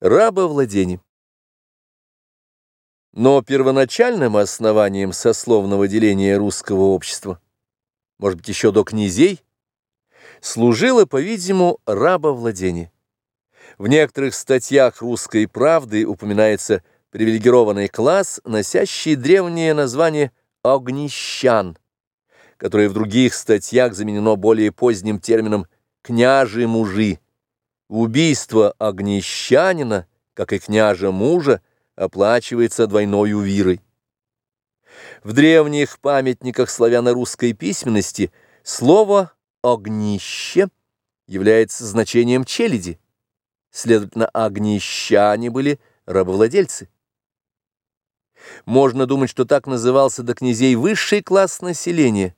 Рабовладение. Но первоначальным основанием сословного деления русского общества, может быть, еще до князей, служило, по-видимому, рабовладение. В некоторых статьях «Русской правды» упоминается привилегированный класс, носящий древнее название «огнищан», которое в других статьях заменено более поздним термином «княжи-мужи», Убийство огнещанина, как и княжа мужа, оплачивается двойной увирой. В древних памятниках славяно-русской письменности слово «огнище» является значением челяди. Следовательно, огнищане были рабовладельцы. Можно думать, что так назывался до князей высший класс населения,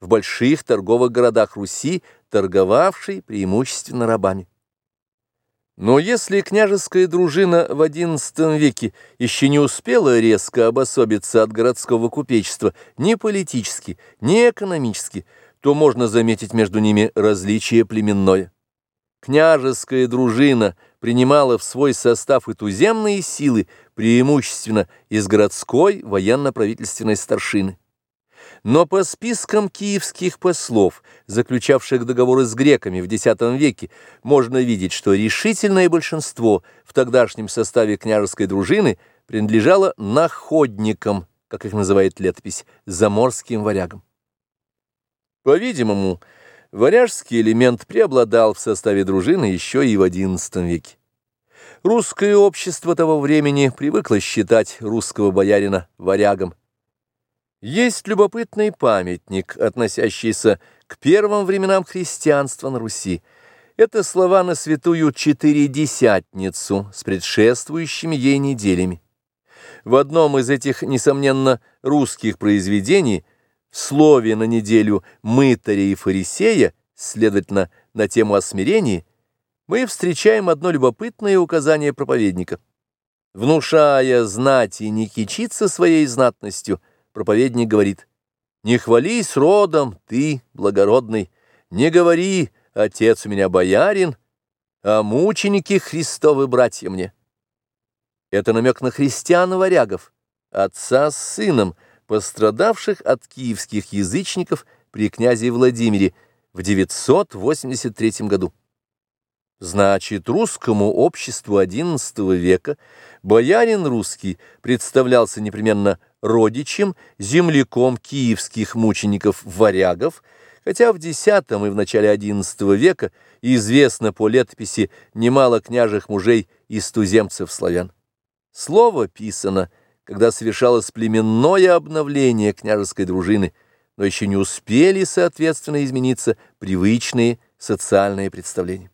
в больших торговых городах Руси, торговавший преимущественно рабами. Но если княжеская дружина в XI веке еще не успела резко обособиться от городского купечества ни политически, ни экономически, то можно заметить между ними различие племенное. Княжеская дружина принимала в свой состав и туземные силы, преимущественно из городской военно-правительственной старшины. Но по спискам киевских послов, заключавших договоры с греками в X веке, можно видеть, что решительное большинство в тогдашнем составе княжеской дружины принадлежало находникам, как их называет летопись, заморским варягам. По-видимому, варяжский элемент преобладал в составе дружины еще и в XI веке. Русское общество того времени привыкло считать русского боярина варягом, есть любопытный памятник, относящийся к первым временам христианства на Руси. Это слова на святую Четыредесятницу с предшествующими ей неделями. В одном из этих, несомненно, русских произведений, в слове на неделю мытаря и фарисея, следовательно, на тему о смирении, мы встречаем одно любопытное указание проповедника. Внушая знать и не кичиться своей знатностью – проповедник говорит, «Не хвались родом, ты, благородный, не говори, отец у меня боярин, а мученики Христовы братья мне». Это намек на христиан-варягов, отца с сыном, пострадавших от киевских язычников при князе Владимире в 983 году. Значит, русскому обществу XI века боярин русский представлялся непременно родичем, земляком киевских мучеников-варягов, хотя в X и в начале XI века известно по летописи немало княжих мужей из туземцев-славян. Слово писано, когда совершалось племенное обновление княжеской дружины, но еще не успели, соответственно, измениться привычные социальные представления.